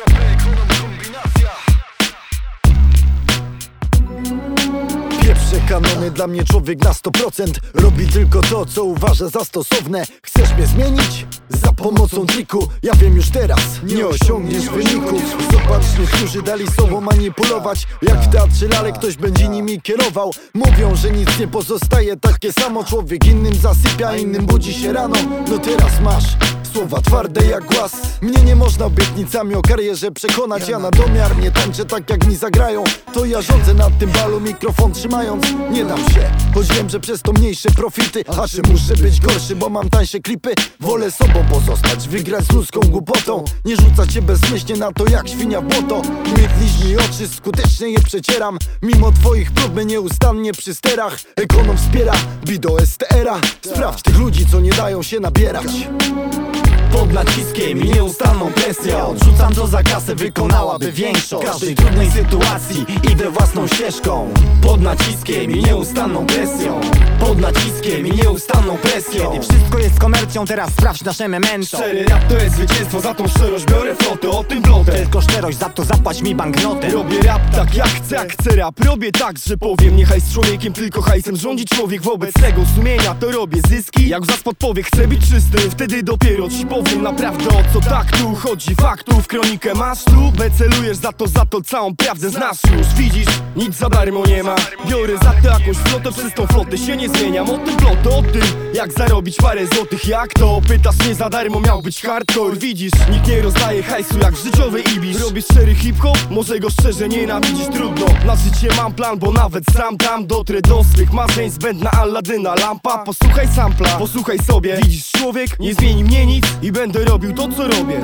PKP, ekonom, kombinacja. Idealny dla mnie człowiek na 100% Robi tylko to, co uważa za stosowne. Chcesz mnie zmienić? Za pomocą triku. Ja wiem już teraz, nie osiągniesz wyników. Zobacz, niektórzy dali sobą manipulować. Jak w teatrze lalek ktoś będzie nimi kierował. Mówią, że nic nie pozostaje. Takie samo Człowiek innym zasypia, innym budzi się rano. No teraz masz Słowa twarde jak głaz. Mnie nie można obietnicami o karierze przekonać. Ja na domiar nie tańczę tak jak mi zagrają. To ja rządzę nad tym balu mikrofon trzymając Nie dam się, choć wiem, że przez to mniejsze profity A że muszę być gorszy, bo mam tańsze klipy. Wolę sobą pozostać, wygrać z ludzką głupotą. Nie rzucać się bezmyślnie na to jak świnia w błoto. Mydlisz mi oczy, skutecznie je przecieram. Mimo twoich prób nieustannie przy sterach. Ekonom wspiera, bido STR-a Sprawdź tych ludzi, co nie dają się nabierać. Pod naciskiem i nieustanną presją Odrzucam to za kasę, wykonałaby większość. Każdej trudnej sytuacji idę własną ścieżką. Pod naciskiem i nieustanną presją Pod naciskiem i nieustanną presją. Kiedy wszystko jest komercją, teraz sprawdź nasze memento. Szczery rap to jest zwycięstwo, za tą szczerość biorę flotę O tym blotę. Tylko szczerość, za to zapłać mi banknotem Robię rap tak jak chcę, jak chcę rap. Robię tak, że powiem Niechaj z człowiekiem, tylko hajsem rządzi człowiek. Wobec tego sumienia to robię zyski. Jak za spod powie, chcę być czysty Wtedy dopiero ci powiem naprawdę o co tak tu chodzi. Faktów, kronikę masz tu Becelujesz za to, za to całą prawdę znasz już. Widzisz, nic za darmo nie ma. Biorę za to jakąś flotę, przez tą flotę się nie zmieniam O tym plotę, o tym jak zarobić parę złotych. Jak to? Pytasz nie za darmo, miał być hardcore. Widzisz, nikt nie rozdaje hajsu jak w życiowej ibisz. Robię szczery hip-hop, może go szczerze nienawidzić trudno. Na życie mam plan, bo nawet sam tam dotrę do swych marzeń. Zbędna Alladyna lampa. Posłuchaj sampla, posłuchaj sobie. Widzisz człowiek, nie zmieni mnie nic I będę robił to co robię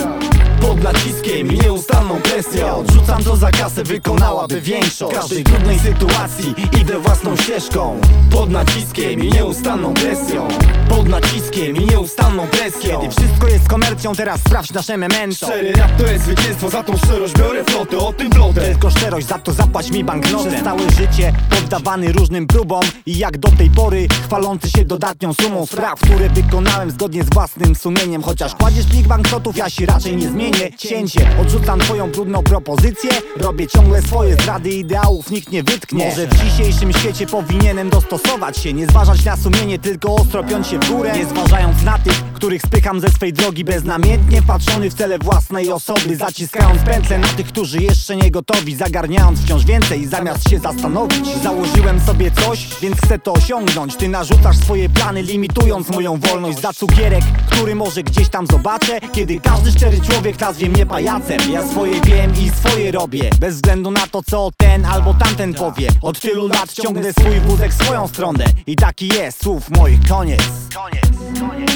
pod naciskiem i nieustanną presją. Odrzucam to za kasę, wykonałaby większość. W każdej trudnej sytuacji idę własną ścieżką. Pod naciskiem i nieustanną presją. Pod naciskiem i nieustanną presją. Kiedy wszystko jest komercją, teraz sprawdź nasze memento. Szczery rap to jest zwycięstwo, za tą szczerość biorę flotę, o tym blotę. Tylko szczerość, za to zapłać mi banknotem Przez całe życie poddawany różnym próbom I jak do tej pory chwalący się dodatnią sumą spraw Które wykonałem zgodnie z własnym sumieniem. Chociaż kładziesz plik banknotów, ja się raczej nie zmienię cięcie. Odrzucam twoją brudną propozycję. Robię ciągle swoje zdrady ideałów nikt nie wytknie. Może w dzisiejszym świecie powinienem dostosować się. Nie zważać na sumienie, tylko ostro piąć się w górę. Nie zważając na tych, których spycham ze swej drogi Beznamiętnie. Patrzony w cele własnej osoby Zaciskając pętle na tych, którzy jeszcze nie gotowi. Zagarniając wciąż więcej zamiast się zastanowić. Założyłem sobie coś, więc chcę to osiągnąć. Ty narzucasz swoje plany, limitując moją wolność Za cukierek, który może gdzieś tam zobaczę. Kiedy każdy szczery człowiek nazwie mnie pajacem. Ja swoje wiem i swoje robię. Bez względu na to co ten albo tamten powie. Od tylu lat ciągnę swój wózek swoją stronę. I taki jest słów moich. Koniec. Koniec, koniec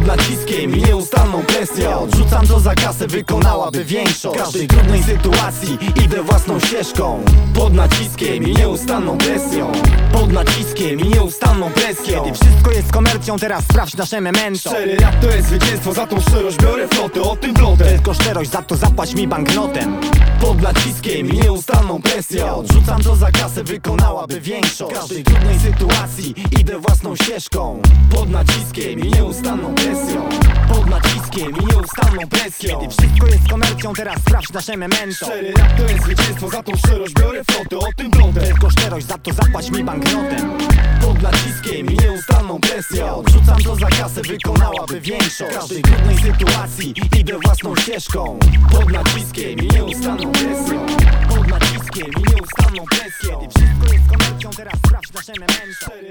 pod naciskiem i nieustanną presją Odrzucam to za kasę, wykonałaby większość. W każdej trudnej sytuacji idę własną ścieżką. Pod naciskiem i nieustanną presją. Pod naciskiem i nieustanną presją. Kiedy wszystko jest komercją, teraz sprawdź nasze memento. Szczery rap to jest zwycięstwo, za tą szczerość biorę flotę, o tym blotę Tylko szczerość, za to zapłać mi banknotem. Pod naciskiem i nieustanną presją. Odrzucam to za kasę, wykonałaby większość. W każdej trudnej sytuacji idę własną ścieżką. Pod naciskiem i nieustanną presją presją. Pod naciskiem i nieustanną presją. Kiedy wszystko jest komercją, teraz sprawdź nasze memento Szczery rap to jest zwycięstwo, za tą szczerość biorę flotę. O tym blotę, tylko szczerość, za to zapłać mi banknotem. Pod naciskiem i nieustanną presją. Odrzucam to za kasę, wykonałaby większość. W każdej trudnej sytuacji idę własną ścieżką. Pod naciskiem i nieustanną presją. Pod naciskiem i nieustanną presją. Kiedy wszystko jest komercją, teraz sprawdź nasze memento Cztery.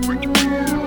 Thank you.